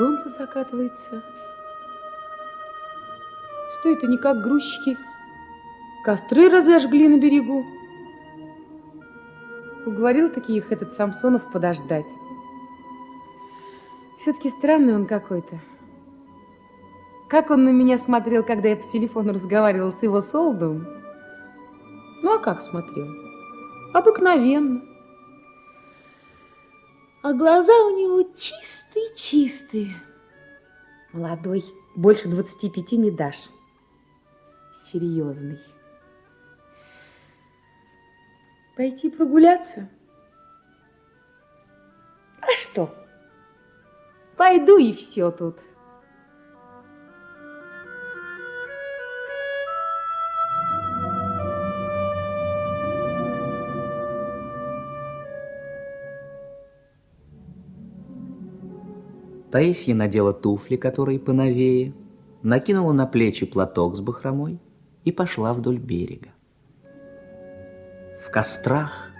Солнце закатывается. Что это, не как грузчики? Костры разожгли на берегу. Уговорил таких этот Самсонов подождать. Все-таки странный он какой-то. Как он на меня смотрел, когда я по телефону разговаривал с его Солдовым? Ну, а как смотрел? Обыкновенно. А глаза у него чистые-чистые. Молодой, больше 25 не дашь. Серьезный. Пойти прогуляться? А что? Пойду и все тут. Таисия надела туфли, которые поновее, накинула на плечи платок с бахромой и пошла вдоль берега. В кострах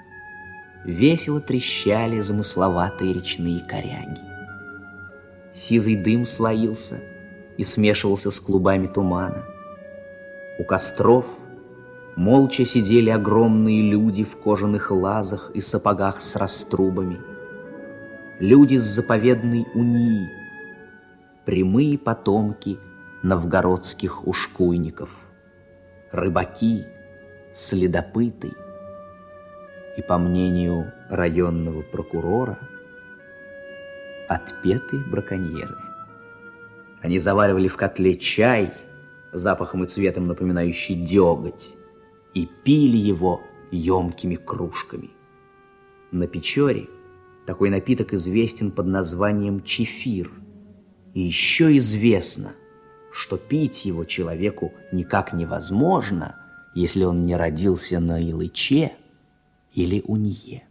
весело трещали замысловатые речные коряги. Сизый дым слоился и смешивался с клубами тумана. У костров молча сидели огромные люди в кожаных лазах и сапогах с раструбами – люди с заповедной унии, прямые потомки новгородских ушкуйников, рыбаки, следопыты и, по мнению районного прокурора, отпетые браконьеры. Они заваривали в котле чай, запахом и цветом напоминающий деготь, и пили его емкими кружками. На Печоре – такой напиток известен под названием чефир. И еще известно, что пить его человеку никак невозможно, если он не родился на Илыче или Унье.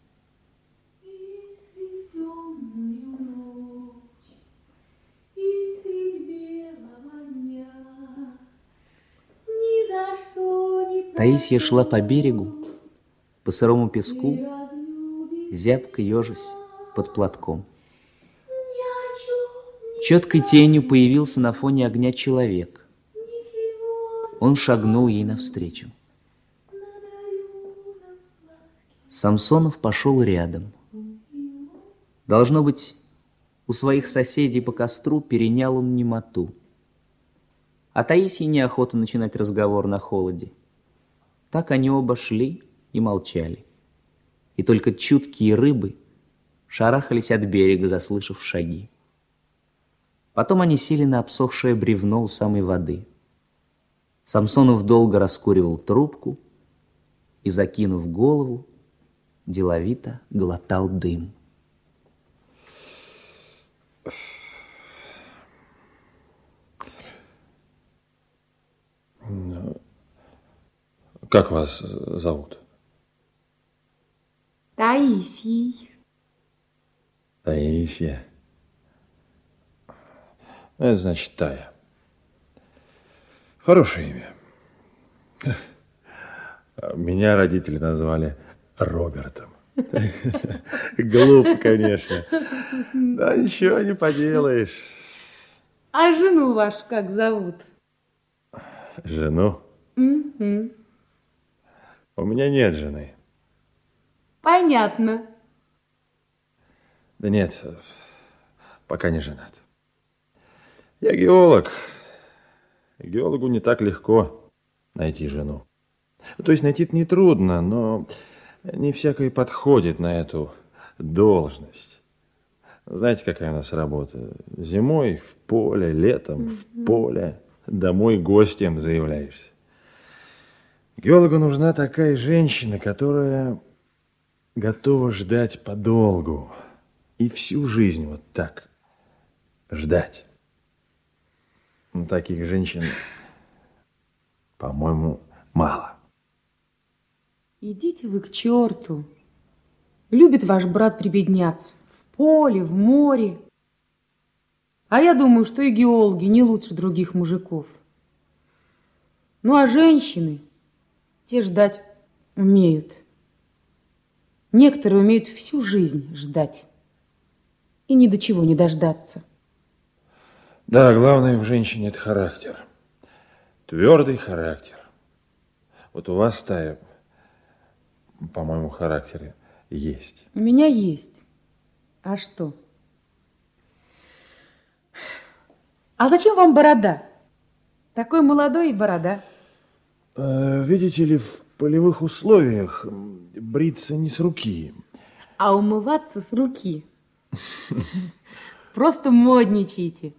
Таисия шла по берегу, по сырому песку, зябко ежась под платком. Четкой тенью появился на фоне огня человек. Он шагнул ей навстречу. Самсонов пошел рядом. Должно быть, у своих соседей по костру перенял он немоту. А Таисии неохота начинать разговор на холоде. Так они оба шли и молчали. И только чуткие рыбы – шарахались от берега, заслышав шаги. Потом они сели на обсохшее бревно у самой воды. Самсонов долго раскуривал трубку и, закинув голову, деловито глотал дым. Как вас зовут? Таисией. Таисия. Это значит Тая. Хорошее имя. Меня родители назвали Робертом. Глупо, конечно. Да ничего не поделаешь. А жену вашу как зовут? Жену? Угу. У меня нет жены. Понятно. Да нет, пока не женат. Я геолог. Геологу не так легко найти жену. То есть найти нетрудно, но не всякой подходит на эту должность. Знаете, какая у нас работа? Зимой в поле, летом в поле, домой гостем заявляешься. Геологу нужна такая женщина, которая готова ждать подолгу и всю жизнь вот так ждать. Ну, таких женщин, по-моему, мало. Идите вы к черту. Любит ваш брат прибедняться. В поле, в море. А я думаю, что и геологи не лучше других мужиков. Ну, а женщины, те ждать умеют. Некоторые умеют всю жизнь ждать и ни до чего не дождаться. Да, главное в женщине это характер. Твердый характер. Вот у вас, Тая, по-моему, характере есть. У меня есть. А что? А зачем вам борода? Такой молодой и борода. Э, видите ли, в полевых условиях бриться не с руки. А умываться с руки. Просто модничайте.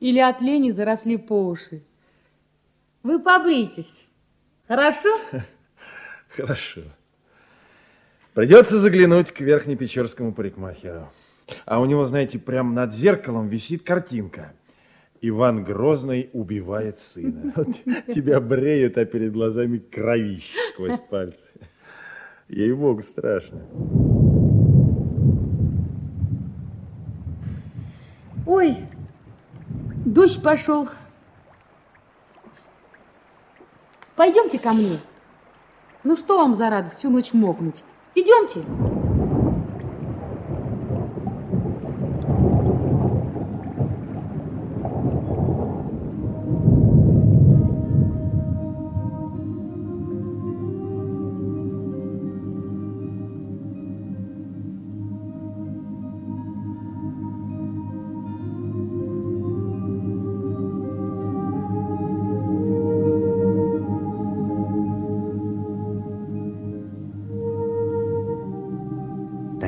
Или от лени заросли по уши. Вы побритесь. Хорошо? Хорошо. Придется заглянуть к верхнепечерскому парикмахеру. А у него, знаете, прямо над зеркалом висит картинка. Иван Грозный убивает сына. Вот тебя бреют, а перед глазами кровище сквозь пальцы. Ей-богу, страшно. Дождь пошел. Пойдемте ко мне. Ну что вам за радость всю ночь мокнуть? Идемте.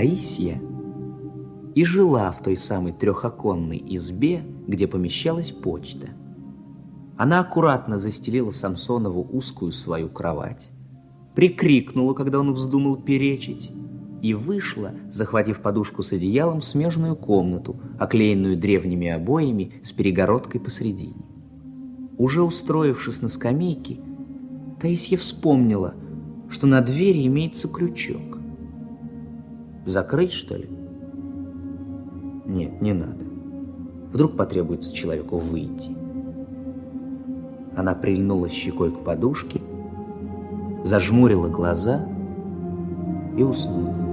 Таисия и жила в той самой трехоконной избе, где помещалась почта. Она аккуратно застелила Самсонову узкую свою кровать, прикрикнула, когда он вздумал перечить, и вышла, захватив подушку с одеялом, в смежную комнату, оклеенную древними обоями с перегородкой посредине. Уже устроившись на скамейке, Таисия вспомнила, что на двери имеется крючок. Закрыть, что ли? Нет, не надо. Вдруг потребуется человеку выйти. Она прильнула щекой к подушке, зажмурила глаза и уснула.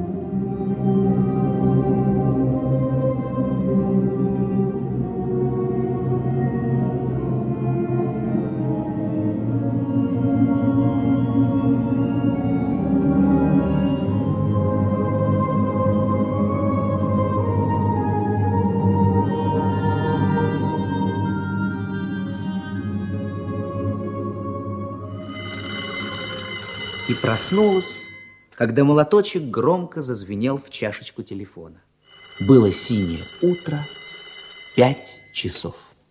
И проснулась, когда молоточек громко зазвенел в чашечку телефона. Было синее утро, пять часов.